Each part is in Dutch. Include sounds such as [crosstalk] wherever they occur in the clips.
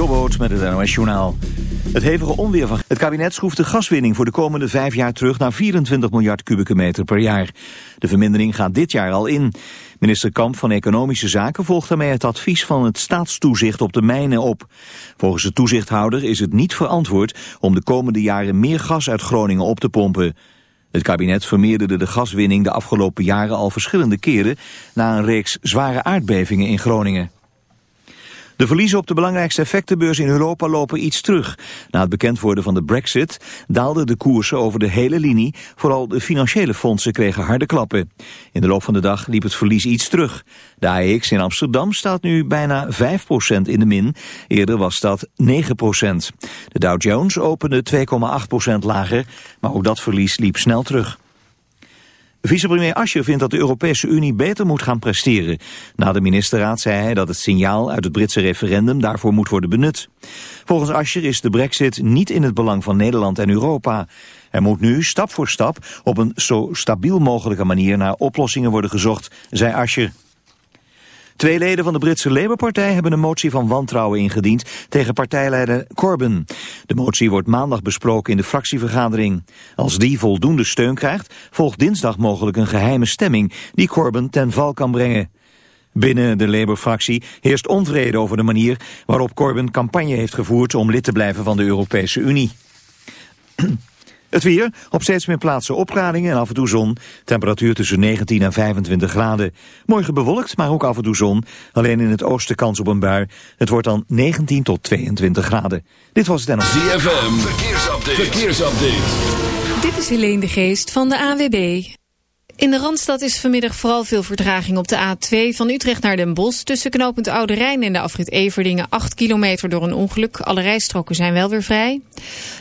Jobboot met het NOS. Het hevige onweer van het kabinet schroeft de gaswinning voor de komende vijf jaar terug naar 24 miljard kubieke meter per jaar. De vermindering gaat dit jaar al in. Minister Kamp van Economische Zaken volgt daarmee het advies van het staatstoezicht op de mijnen op. Volgens de toezichthouder is het niet verantwoord om de komende jaren meer gas uit Groningen op te pompen. Het kabinet vermeerderde de gaswinning de afgelopen jaren al verschillende keren na een reeks zware aardbevingen in Groningen. De verliezen op de belangrijkste effectenbeurs in Europa lopen iets terug. Na het bekend worden van de brexit daalden de koersen over de hele linie. Vooral de financiële fondsen kregen harde klappen. In de loop van de dag liep het verlies iets terug. De AEX in Amsterdam staat nu bijna 5% in de min. Eerder was dat 9%. De Dow Jones opende 2,8% lager, maar ook dat verlies liep snel terug. Vicepremier Ascher vindt dat de Europese Unie beter moet gaan presteren. Na de ministerraad zei hij dat het signaal uit het Britse referendum daarvoor moet worden benut. Volgens Ascher is de brexit niet in het belang van Nederland en Europa. Er moet nu stap voor stap op een zo stabiel mogelijke manier naar oplossingen worden gezocht, zei Ascher. Twee leden van de Britse Labour-partij hebben een motie van wantrouwen ingediend tegen partijleider Corbyn. De motie wordt maandag besproken in de fractievergadering. Als die voldoende steun krijgt, volgt dinsdag mogelijk een geheime stemming die Corbyn ten val kan brengen. Binnen de Labour-fractie heerst onvrede over de manier waarop Corbyn campagne heeft gevoerd om lid te blijven van de Europese Unie. Het weer, op steeds meer plaatsen opklaringen en af en toe zon. Temperatuur tussen 19 en 25 graden. Morgen bewolkt, maar ook af en toe zon. Alleen in het oosten kans op een bui. Het wordt dan 19 tot 22 graden. Dit was het NLV. ZFM, verkeersupdate. verkeersupdate. Dit is Helene de Geest van de AWB. In de Randstad is vanmiddag vooral veel vertraging op de A2 van Utrecht naar Den Bosch. Tussen knooppunt Oude Rijn en de afrit Everdingen 8 kilometer door een ongeluk. Alle rijstroken zijn wel weer vrij.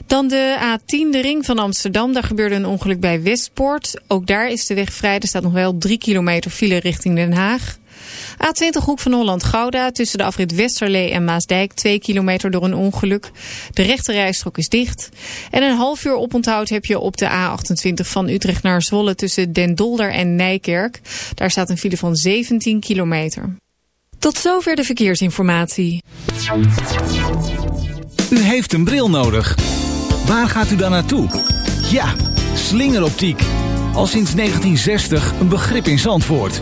Dan de A10, de ring van Amsterdam. Daar gebeurde een ongeluk bij Westpoort. Ook daar is de weg vrij. Er staat nog wel 3 kilometer file richting Den Haag. A20 Hoek van Holland-Gouda tussen de afrit Westerlee en Maasdijk 2 kilometer door een ongeluk. De rechte rijstrook is dicht. En een half uur oponthoud heb je op de A28 van Utrecht naar Zwolle tussen Den Dolder en Nijkerk. Daar staat een file van 17 kilometer. Tot zover de verkeersinformatie. U heeft een bril nodig. Waar gaat u dan naartoe? Ja, slingeroptiek. Al sinds 1960 een begrip in Zandvoort.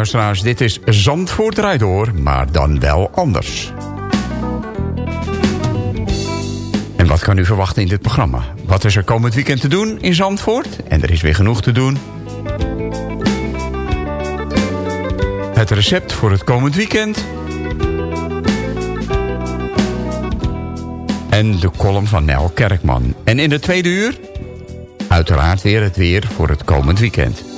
luisteraars. Dit is Zandvoort Rijdoor, maar dan wel anders. En wat kan u verwachten in dit programma? Wat is er komend weekend te doen in Zandvoort? En er is weer genoeg te doen. Het recept voor het komend weekend. En de column van Nel Kerkman. En in de tweede uur... uiteraard weer het weer voor het komend weekend.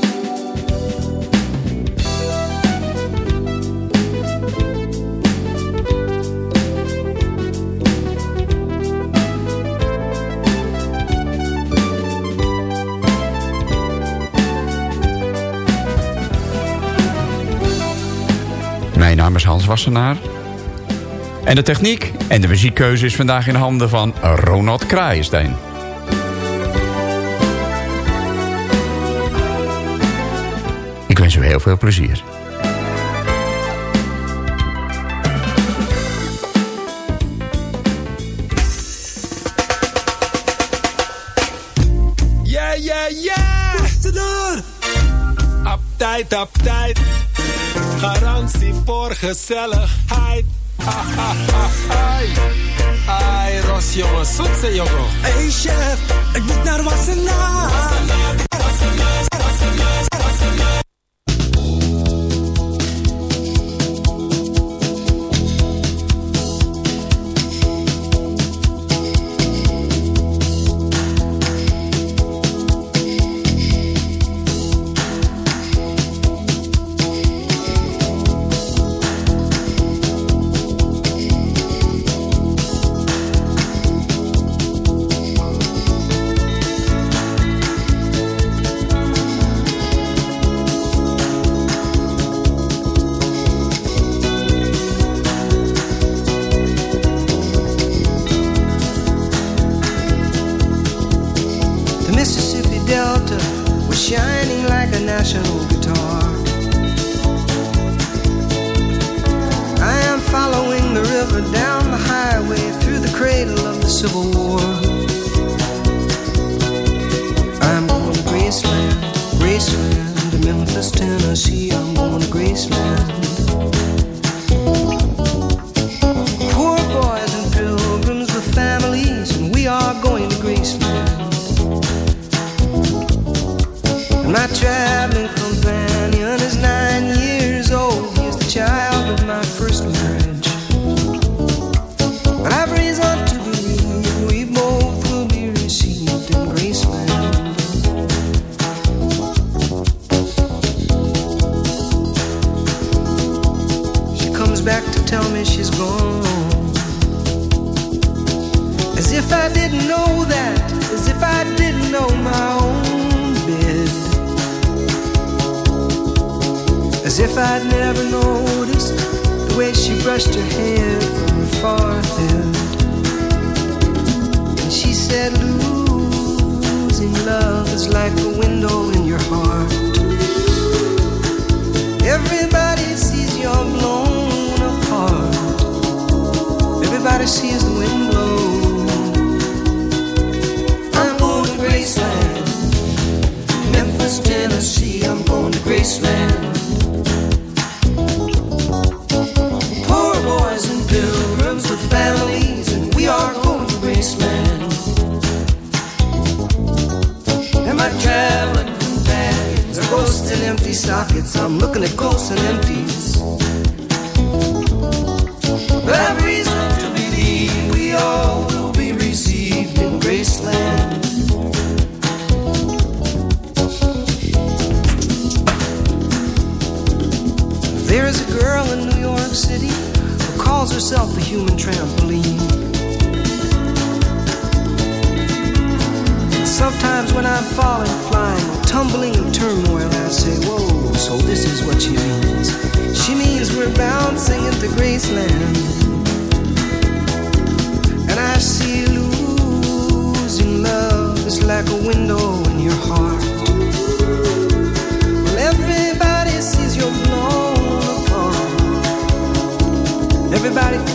En de techniek en de muziekkeuze is vandaag in handen van Ronald Kraaienstein. Ik wens u heel veel plezier. Yeah, yeah, yeah! Up tijd, up tijd. Garantie voor gezelligheid. Ha, ha, ha, Ai, Ros, jongen, zoetse jongen. Hey chef, ik moet naar Wassenaar.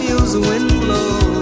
feels the wind blow.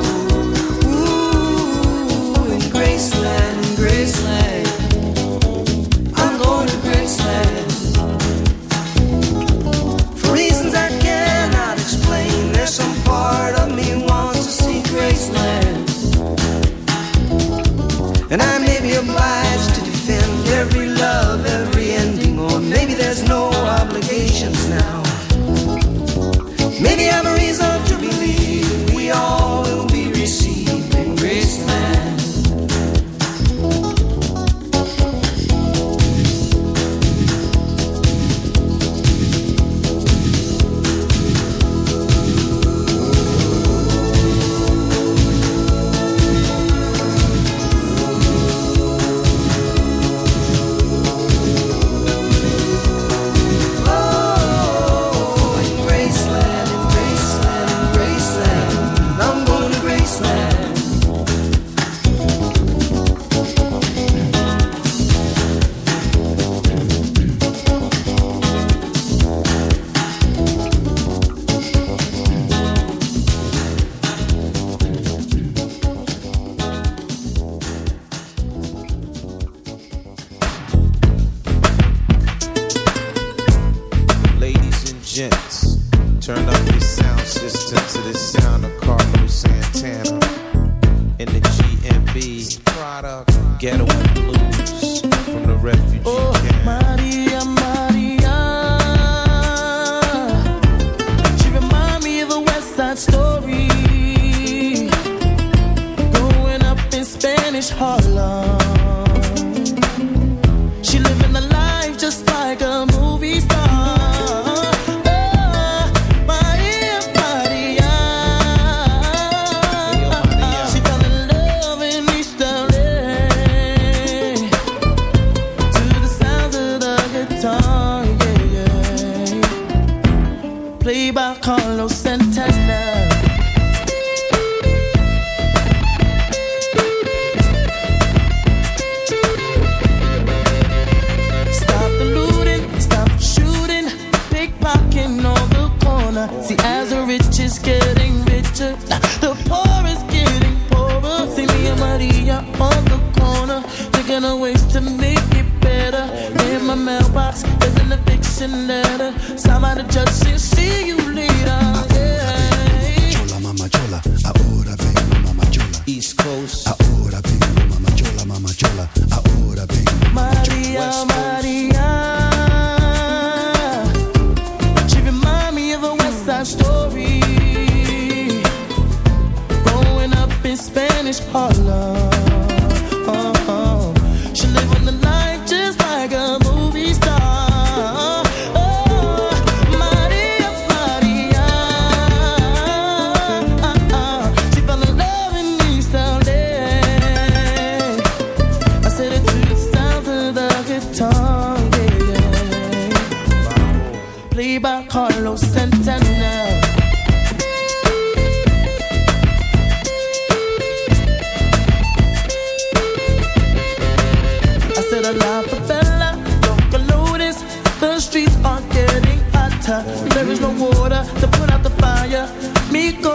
Spanish Harlem. Carlos Santana met Maria Maria. We gaan verder met uh, een track uit een film.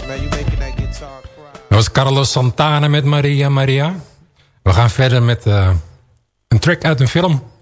Remember, people, that no matter who you are and what you do to live, thrive, and survive.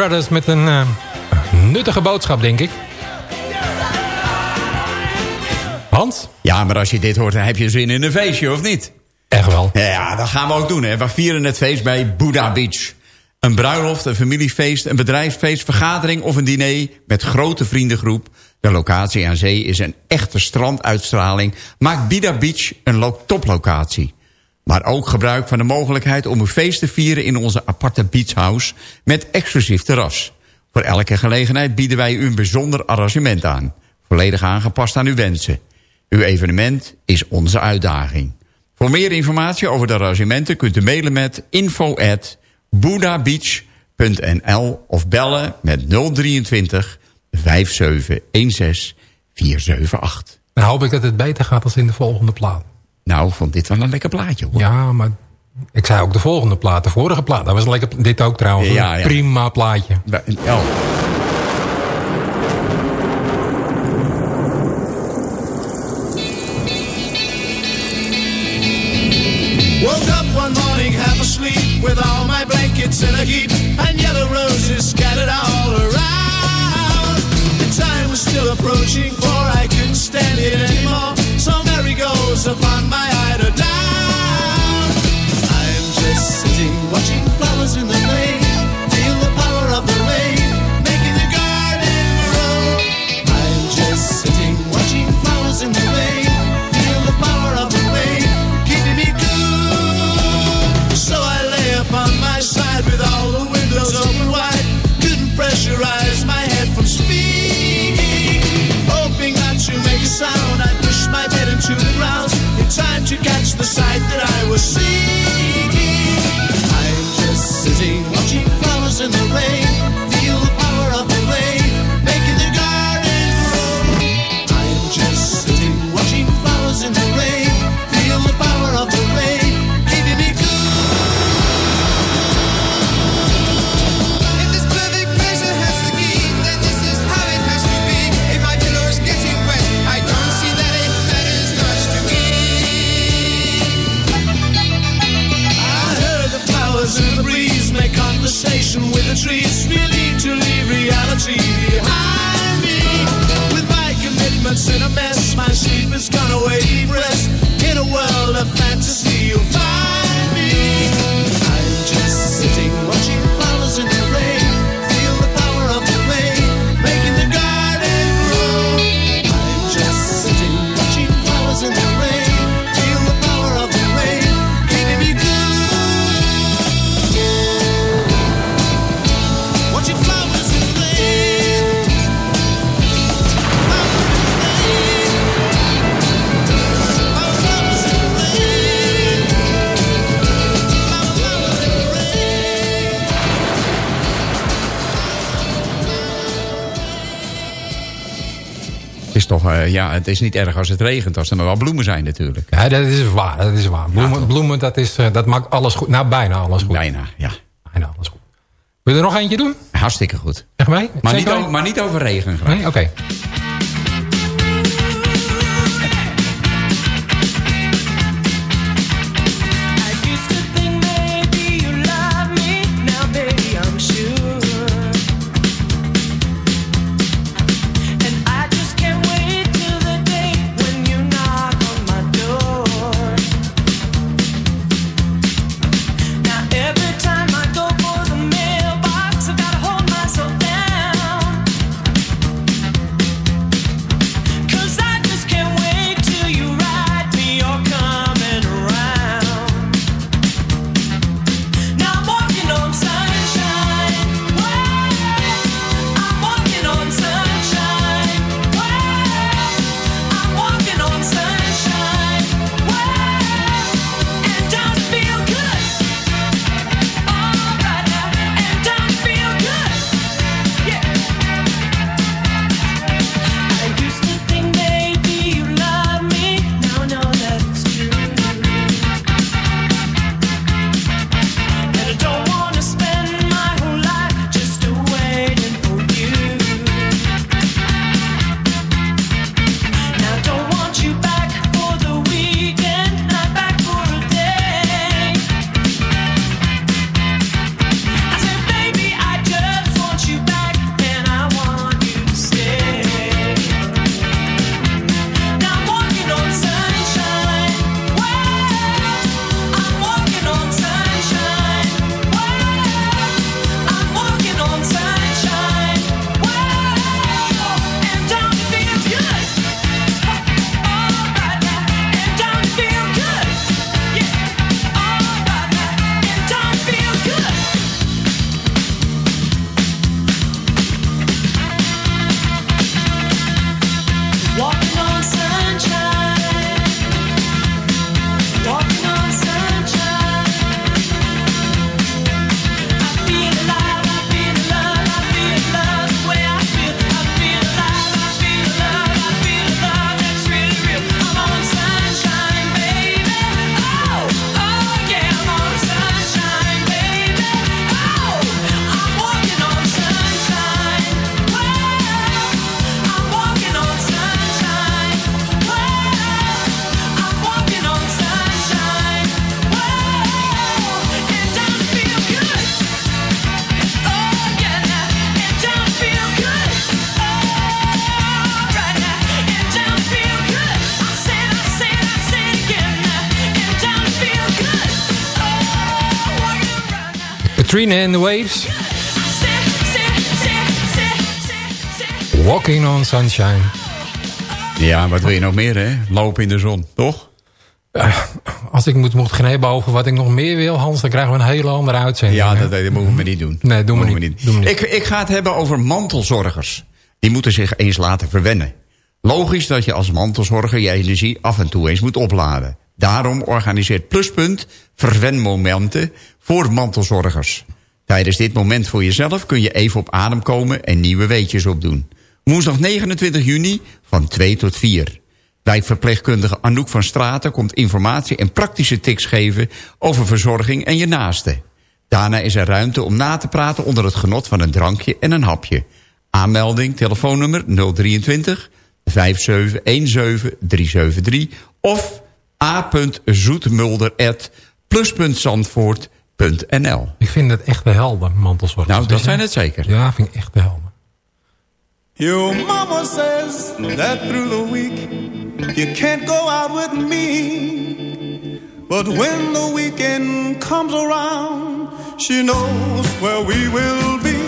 Brothers met een uh, nuttige boodschap, denk ik. Hans? Ja, maar als je dit hoort, dan heb je zin in een feestje, of niet? Echt wel. Ja, dat gaan we ook doen. Hè. We vieren het feest bij Buddha Beach. Een bruiloft, een familiefeest, een bedrijfsfeest, vergadering of een diner... met grote vriendengroep. De locatie aan zee is een echte stranduitstraling... maakt Buddha Beach een toplocatie. Maar ook gebruik van de mogelijkheid om een feest te vieren... in onze aparte beachhouse met exclusief terras. Voor elke gelegenheid bieden wij u een bijzonder arrangement aan. Volledig aangepast aan uw wensen. Uw evenement is onze uitdaging. Voor meer informatie over de arrangementen kunt u mailen met info at buddhabeach.nl of bellen met 023 5716 478. Dan hoop ik dat het beter gaat als in de volgende plaat. Nou, vond dit wel een lekker plaatje hoor. Ja, maar ik zei ook de volgende plaat, de vorige plaat. Dat was lekker, dit ook trouwens. Ja, ja. Prima plaatje. Ja. with all my blankets in a heap and yellow roses scattered all around. The time was still approaching, het is niet erg als het regent, als er maar wel bloemen zijn natuurlijk. Ja, dat is waar. Dat is waar. Bloemen, bloemen dat, is, eh, dat maakt alles goed. Nou, bijna alles goed. Bijna, ja. Bijna alles goed. Wil je er nog eentje doen? Hartstikke goed. Echt mee? Maar, niet over, maar niet over regen graag. Nee? Oké. Katrina and the Waves. Walking on Sunshine. Ja, wat wil je nog meer, hè? Lopen in de zon, toch? Uh, als ik moet, moet gaan hebben over wat ik nog meer wil, Hans, dan krijgen we een hele andere uitzending. Ja, dat, dat moeten we niet doen. Nee, doen we niet. niet. Doen we niet. Ik, ik ga het hebben over mantelzorgers. Die moeten zich eens laten verwennen. Logisch dat je als mantelzorger je energie af en toe eens moet opladen. Daarom organiseert Pluspunt verwenmomenten voor mantelzorgers. Tijdens dit moment voor jezelf kun je even op adem komen en nieuwe weetjes opdoen. Woensdag 29 juni van 2 tot 4. Wijkverpleegkundige Anouk van Straten komt informatie en praktische tips geven over verzorging en je naasten. Daarna is er ruimte om na te praten onder het genot van een drankje en een hapje. Aanmelding, telefoonnummer 023 5717 373 of a.zoetmulder.plus.zandvoort.nl Ik vind het echt de helden, mantelzorgers. Nou, dat zijn het zeker. Ja, vind ik echt de helden. Your mama says that through the week you can't go out with me. But when the weekend comes around, she knows where we will be.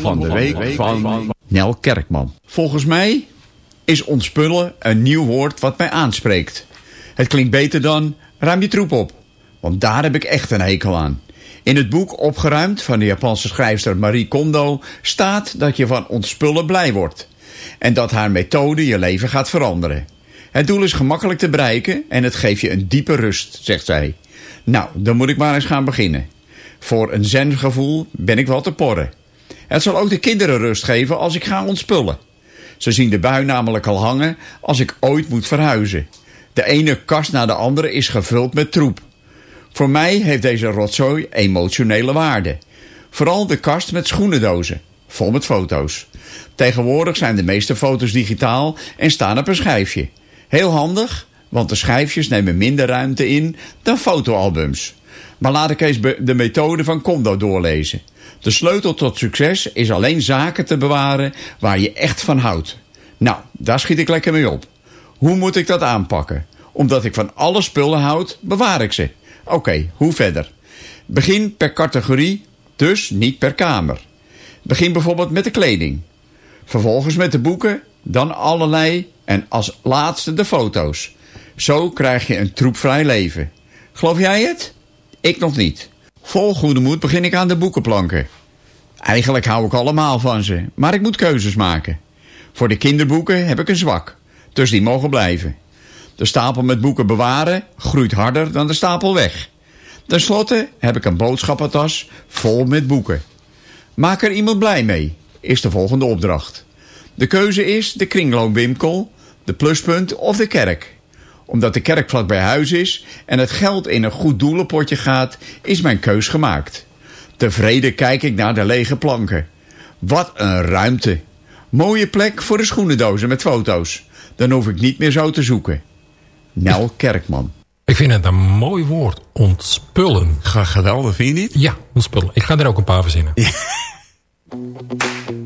Van de week van Nel Kerkman. Volgens mij is ontspullen een nieuw woord wat mij aanspreekt. Het klinkt beter dan ruim je troep op. Want daar heb ik echt een hekel aan. In het boek Opgeruimd van de Japanse schrijfster Marie Kondo staat dat je van ontspullen blij wordt. En dat haar methode je leven gaat veranderen. Het doel is gemakkelijk te bereiken en het geeft je een diepe rust, zegt zij. Nou, dan moet ik maar eens gaan beginnen. Voor een zengevoel ben ik wel te porren. Het zal ook de kinderen rust geven als ik ga ontspullen. Ze zien de bui namelijk al hangen als ik ooit moet verhuizen. De ene kast na de andere is gevuld met troep. Voor mij heeft deze rotzooi emotionele waarde. Vooral de kast met schoenendozen, vol met foto's. Tegenwoordig zijn de meeste foto's digitaal en staan op een schijfje. Heel handig, want de schijfjes nemen minder ruimte in dan fotoalbums. Maar laat ik eens de methode van Kondo doorlezen. De sleutel tot succes is alleen zaken te bewaren waar je echt van houdt. Nou, daar schiet ik lekker mee op. Hoe moet ik dat aanpakken? Omdat ik van alle spullen houd, bewaar ik ze. Oké, hoe verder? Begin per categorie, dus niet per kamer. Begin bijvoorbeeld met de kleding. Vervolgens met de boeken, dan allerlei en als laatste de foto's. Zo krijg je een troepvrij leven. Geloof jij het? Ik nog niet. Vol goede moed begin ik aan de boekenplanken. Eigenlijk hou ik allemaal van ze, maar ik moet keuzes maken. Voor de kinderboeken heb ik een zwak, dus die mogen blijven. De stapel met boeken bewaren groeit harder dan de stapel weg. Ten slotte heb ik een boodschappentas vol met boeken. Maak er iemand blij mee, is de volgende opdracht. De keuze is de kringloopwinkel, de pluspunt of de kerk. Omdat de kerk vlak bij huis is en het geld in een goed doelenpotje gaat, is mijn keus gemaakt. Tevreden kijk ik naar de lege planken. Wat een ruimte. Mooie plek voor de schoenendozen met foto's. Dan hoef ik niet meer zo te zoeken. Nel Kerkman. Ik vind het een mooi woord. Ontspullen. geweldig, vind je niet? Ja, ontspullen. Ik ga er ook een paar verzinnen. Ja. [laughs]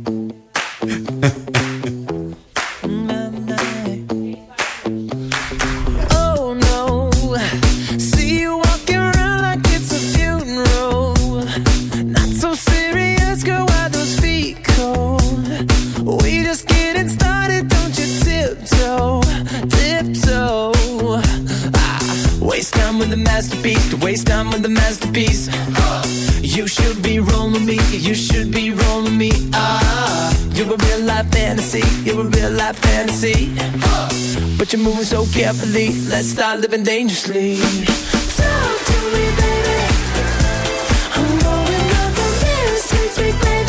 You should be rolling me, you should be rolling me. Ah, you're a real life fantasy, you're a real life fantasy. But you're moving so carefully, let's start living dangerously. Talk to me, baby. I'm going up from this sweet, sweet baby.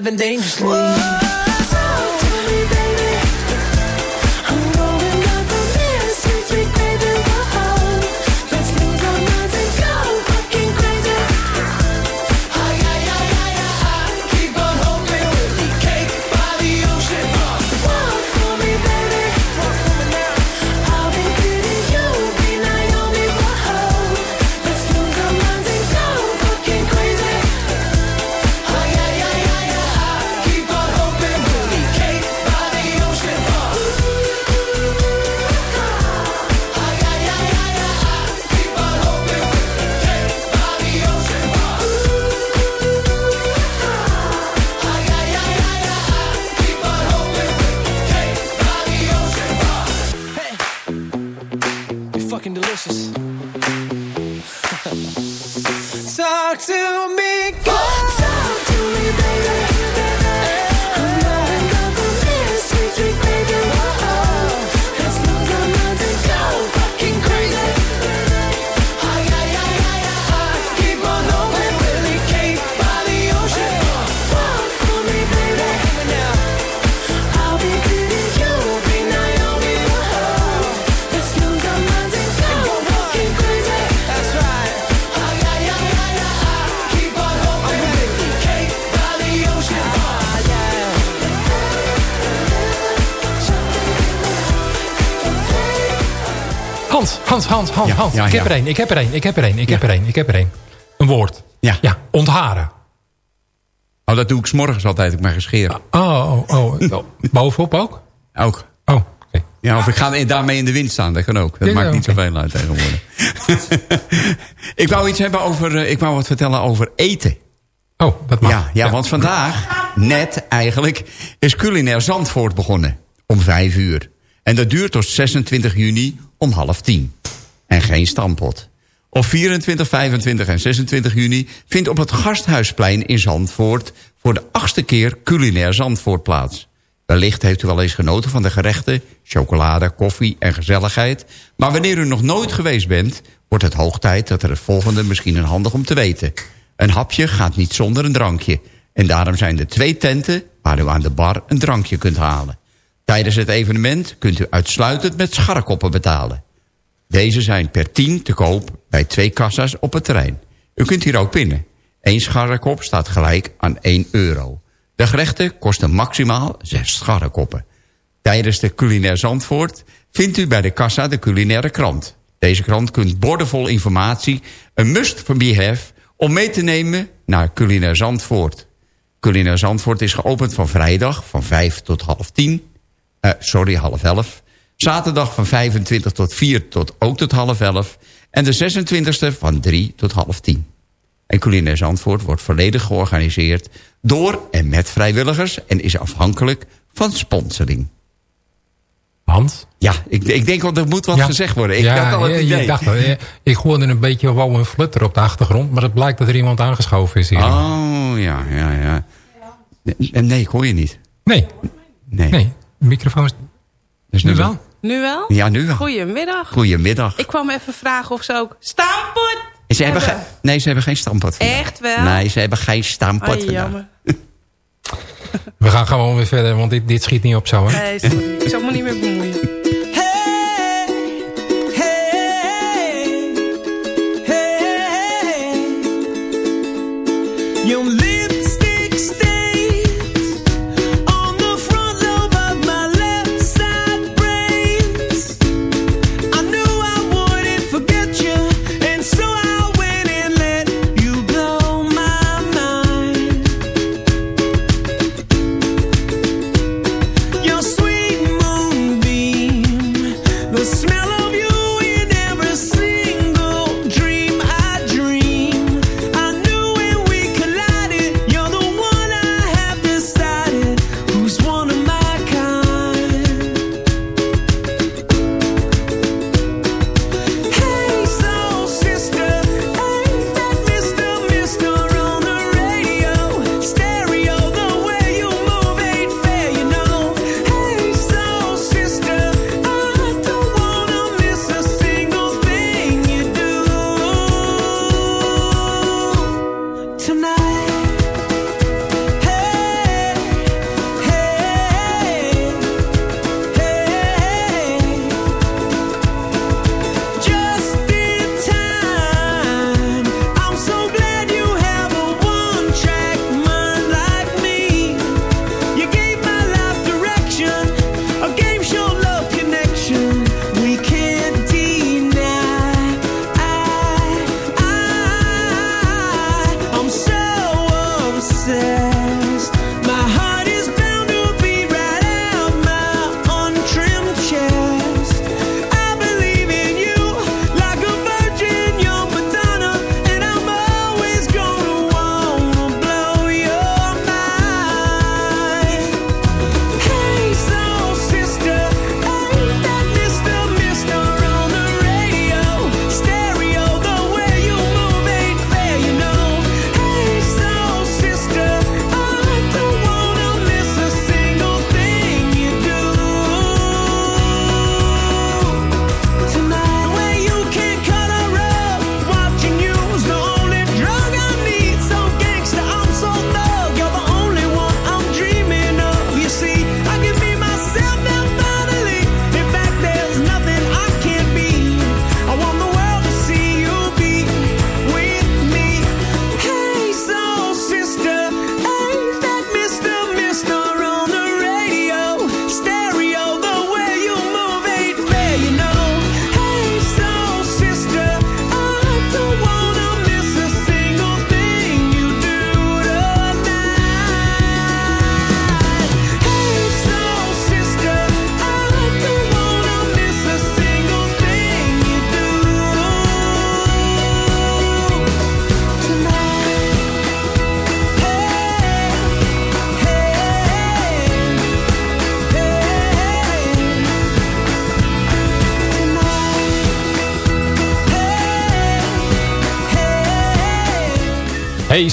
Living dangerously. Ja, ja, ik heb ja. er één, ik heb er één, ik heb er één, ik heb er één, ik heb er één. Een woord. Ja. Ja, ontharen. Oh, dat doe ik 's morgens altijd, ik mijn gescheer. Oh, oh, oh. oh. [laughs] Bovenop ook? Ook. Oh, Ja, of ik ga daarmee in de wind staan, dat kan ook. Dat Ja, maakt ja, niet zoveel uit tegenwoordig. [laughs] ik wou iets hebben over, eh, ik wou wat vertellen over eten. Oh, dat mag. Ja, ja, want vandaag, net eigenlijk, is culinair Zandvoort begonnen. Om vijf uur. En dat duurt tot 26 juni om half tien. En geen stampot. Op 24, 25 en 26 juni vindt op het Gasthuisplein in Zandvoort... voor de achtste keer culinair Zandvoort plaats. Wellicht heeft u wel eens genoten van de gerechten, chocolade, koffie en gezelligheid. Maar wanneer u nog nooit geweest bent, wordt het hoog tijd dat er het volgende misschien een handig om te weten. Een hapje gaat niet zonder een drankje. En daarom zijn er twee tenten waar u aan de bar een drankje kunt halen. Tijdens het evenement kunt u uitsluitend met scharrekoppen betalen. Deze zijn per 10 te koop bij twee kassa's op het terrein. U kunt hier ook pinnen. Eén scharrekop staat gelijk aan 1 euro. De gerechten kosten maximaal 6 scharrekoppen. Tijdens de Culinair Zandvoort vindt u bij de kassa de culinaire krant. Deze krant kunt boordevol informatie, een must for be om mee te nemen naar Culinair Zandvoort. Culinair Zandvoort is geopend van vrijdag van 5 tot half 10. Eh, sorry, half 11. Zaterdag van 25 tot 4 tot ook tot half 11. En de 26e van 3 tot half 10. En Culinair Zandvoort wordt volledig georganiseerd door en met vrijwilligers... en is afhankelijk van sponsoring. Hans? Ja, ik, ik denk wel, er moet wat Ja. gezegd worden. Ik ja, had al het idee. dacht, eh, ik hoorde een beetje wow een flutter op de achtergrond. Maar het blijkt dat er iemand aangeschoven is hier. Oh, ja, ja, ja. Nee, nee, ik hoor je niet. Nee. Nee. Nee, de microfoon is... Dus nu wel? Nu wel? Ja, nu wel. Goedemiddag. Goedemiddag. Ik kwam even vragen of ze ook stamppot Ze hebben hebben. nee, ze hebben geen stampot. vandaag. Echt wel? Nee, ze hebben geen stampot vandaag. jammer. [laughs] We gaan gewoon weer verder, want dit, dit schiet niet op zo, hè? Nee, sorry. Ik zal me niet meer bemoeien.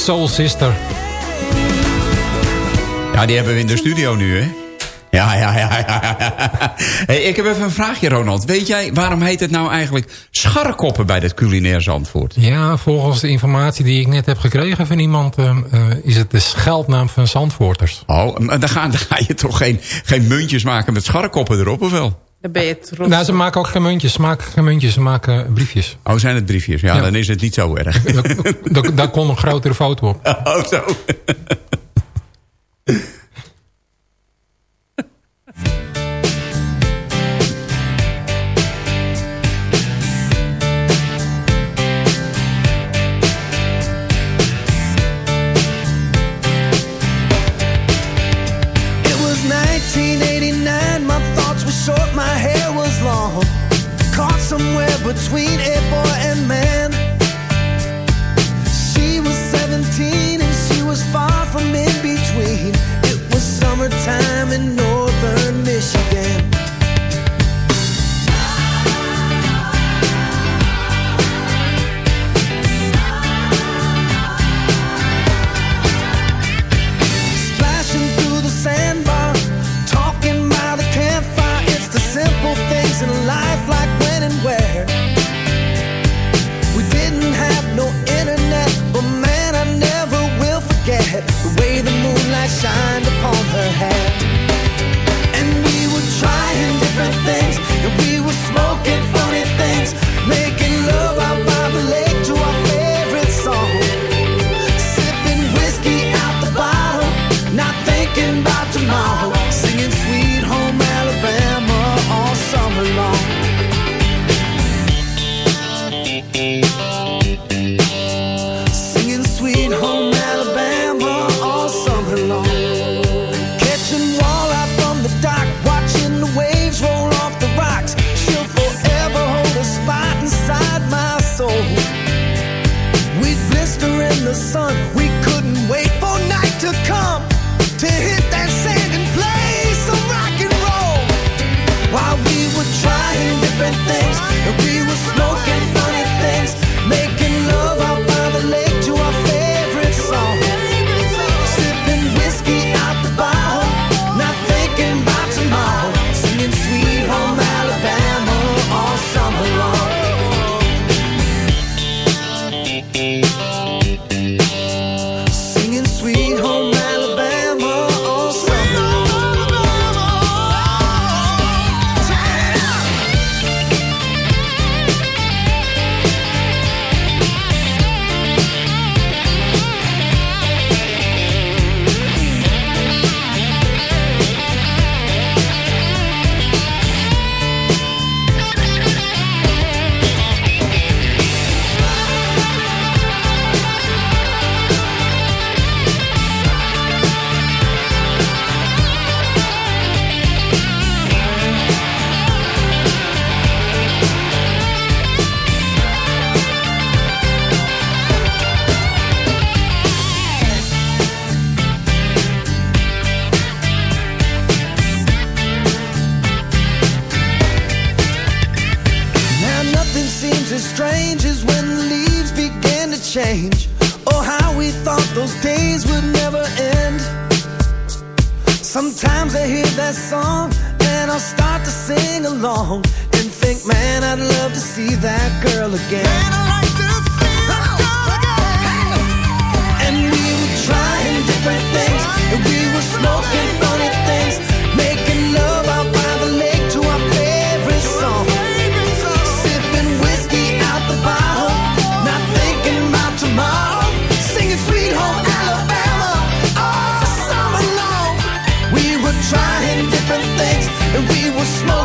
Soul Sister. Ja, die hebben we in de studio nu, hè? Ja, ja, ja. ja. Hey, ik heb even een vraagje, Ronald. Weet jij, waarom heet het nou eigenlijk scharrekoppen bij het culinair Zandvoort? Ja, volgens de informatie die ik net heb gekregen van iemand... eh, eh, is het de scheldnaam van Zandvoorters. Oh, dan ga, dan ga je toch geen, geen muntjes maken met scharrekoppen erop, of wel? Dan ben je trots. Nou, ze maken ook geen muntjes. Ze maken geen muntjes, ze maken briefjes. Oh, zijn het briefjes? Ja, Ja. dan is het niet zo erg. [laughs] Daar, daar kon een grotere foto op. [laughs] Oh, zo.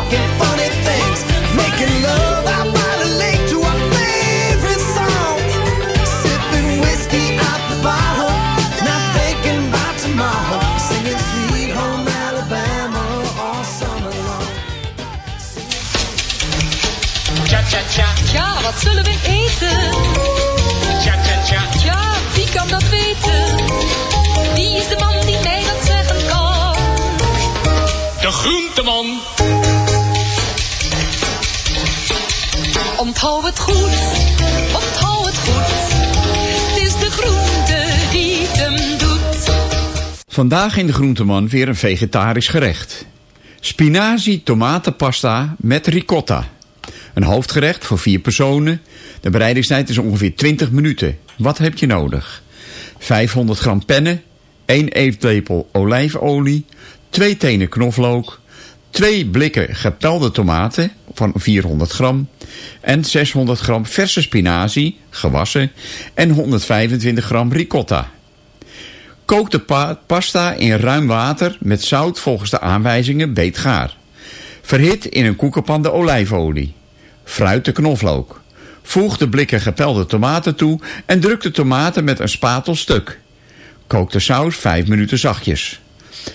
Were smoking funny things, making love out by the lake to our favorite song. Sipping whiskey out the bottle, not thinking about tomorrow. Singing Sweet Home Alabama all summer long. Ja, wat zullen we eten? Cha-cha-cha. Ja, wie kan dat weten? Wie is de man die mij dat zeggen kan? De groenteman. Onthoud het goed, onthoud het goed. Het is de groente Vandaag in de Groenteman weer een vegetarisch gerecht. Spinazie tomatenpasta met ricotta. Een hoofdgerecht voor vier personen. De bereidingstijd is ongeveer 20 minuten. Wat heb je nodig? 500 gram pennen, 1 eetlepel olijfolie, 2 tenen knoflook, 2 blikken gepelde tomaten van 400 gram en 600 gram verse spinazie, gewassen, en 125 gram ricotta. Kook de pa- pasta in ruim water met zout volgens de aanwijzingen beetgaar. Verhit in een koekenpan de olijfolie. Fruit de knoflook. Voeg de blikken gepelde tomaten toe en druk de tomaten met een spatel stuk. Kook de saus 5 minuten zachtjes.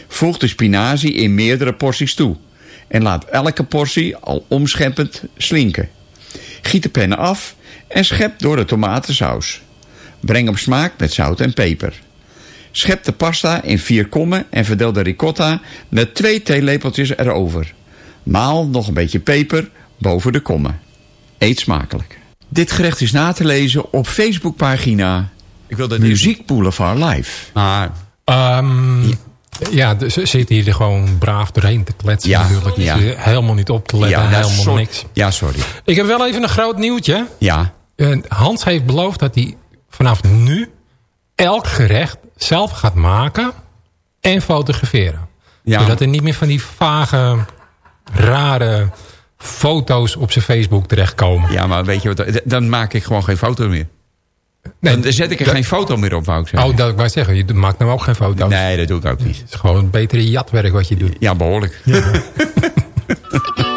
Voeg de spinazie in meerdere porties toe. En laat elke portie al omscheppend slinken. Giet de pennen af en schep door de tomatensaus. Breng op smaak met zout en peper. Schep de pasta in vier kommen en verdeel de ricotta met twee theelepeltjes erover. Maal nog een beetje peper boven de kommen. Eet smakelijk. Dit gerecht is na te lezen op Facebookpagina Ik wil dat Muziek Boulevard Live. Ah, Ehm, ja, dus ze zitten hier gewoon braaf doorheen te kletsen Ja, natuurlijk. Dus ja. Helemaal niet op te letten, nou, helemaal sorry. niks. Ja, sorry. Ik heb wel even een groot nieuwtje. Ja. Eh, Hans heeft beloofd dat hij vanaf nu elk gerecht zelf gaat maken en fotograferen. Ja. Zodat er niet meer van die vage, rare foto's op zijn Facebook terechtkomen. Ja, maar weet je wat, dan maak ik gewoon geen foto meer. Dan zet ik er dat- geen foto meer op, wou ik zeggen. Oh, dat ik maar zeggen. Je maakt nou ook geen foto's. Nee, dat doe ik ook niet. Het is gewoon betere jatwerk wat je doet. Ja, behoorlijk. Just [laughs]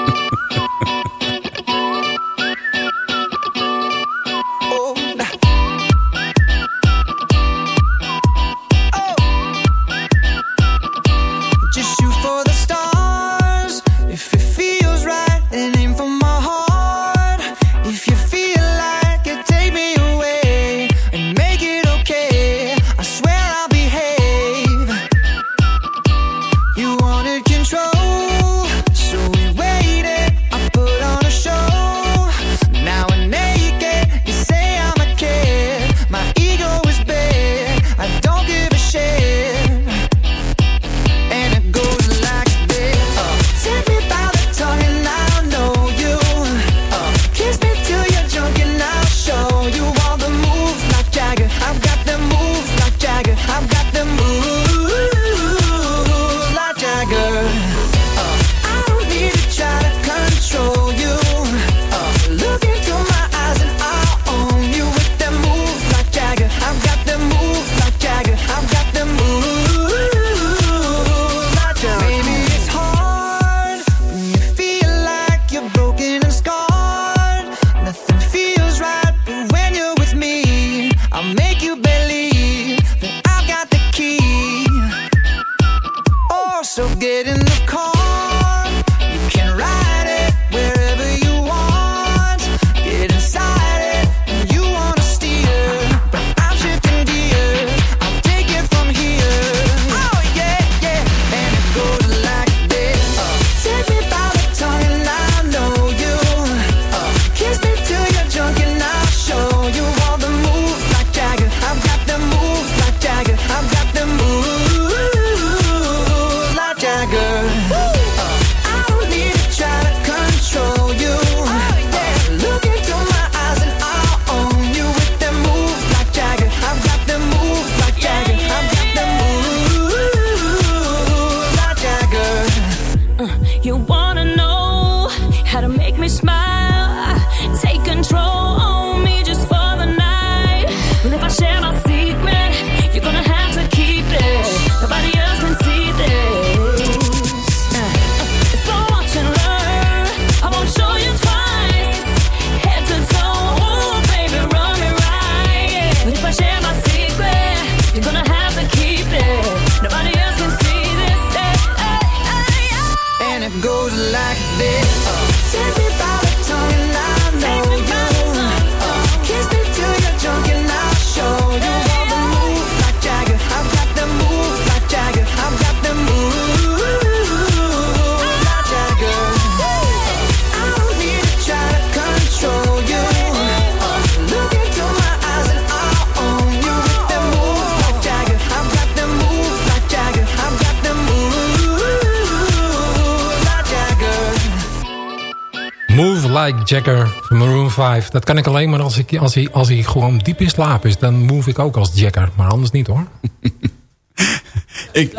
like Jagger Maroon 5. Dat kan ik alleen maar als, ik, als, hij, als hij gewoon diep in slaap is. Dan move ik ook als Jagger. Maar anders niet hoor. [laughs] Ik,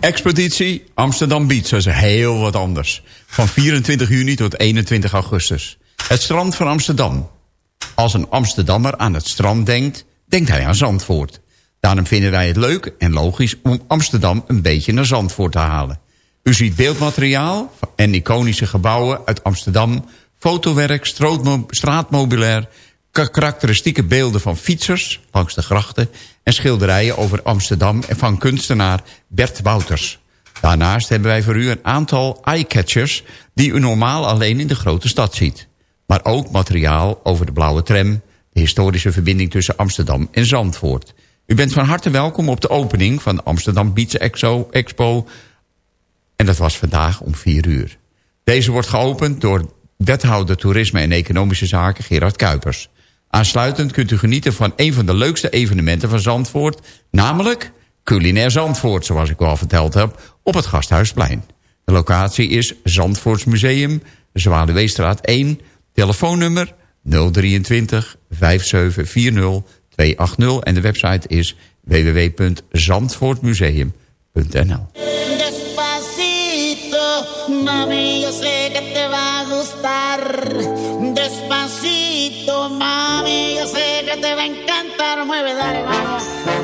expeditie Amsterdam Beach, dat is heel wat anders. Van 24 juni tot 21 augustus. Het strand van Amsterdam. Als een Amsterdammer aan het strand denkt, denkt hij aan Zandvoort. Daarom vinden wij het leuk en logisch om Amsterdam een beetje naar Zandvoort te halen. U ziet beeldmateriaal en iconische gebouwen uit Amsterdam... fotowerk, straatmobilair... ka- karakteristieke beelden van fietsers langs de grachten... en schilderijen over Amsterdam en van kunstenaar Bert Wouters. Daarnaast hebben wij voor u een aantal eyecatchers... die u normaal alleen in de grote stad ziet. Maar ook materiaal over de blauwe tram... de historische verbinding tussen Amsterdam en Zandvoort... U bent van harte welkom op de opening van de Amsterdam Beach Expo, Expo en dat was vandaag om 4 uur. Deze wordt geopend door wethouder toerisme en economische zaken Gerard Kuipers. Aansluitend kunt u genieten van een van de leukste evenementen van Zandvoort... namelijk Culinair Zandvoort, zoals ik al verteld heb, op het Gasthuisplein. De locatie is Zandvoortsmuseum, Zwaluweestraat 1, telefoonnummer 023 5740 280 en de website is www.zandvoortmuseum.nl. gritar, mueve, dale, vamos.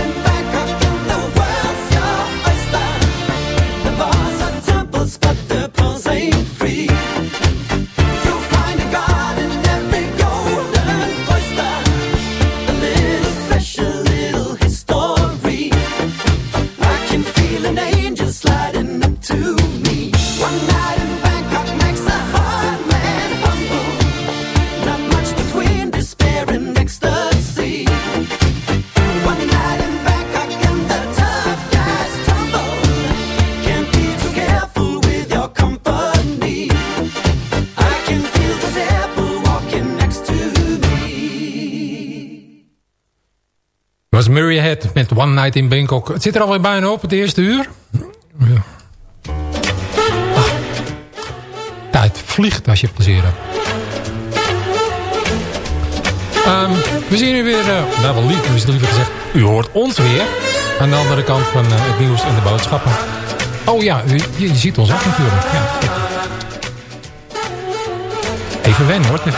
Head met One Night in Bangkok. Het zit er alweer bijna op, het eerste uur. Ja. Ah. Tijd vliegt als je plezier hebt. Ehm, we zien u weer, eh, nou wel lief, is het liever gezegd, u hoort ons weer. Aan de andere kant van eh, het nieuws en de boodschappen. Oh ja, u, je, ziet ons ook natuurlijk. Ja. Even wennen hoor, tv.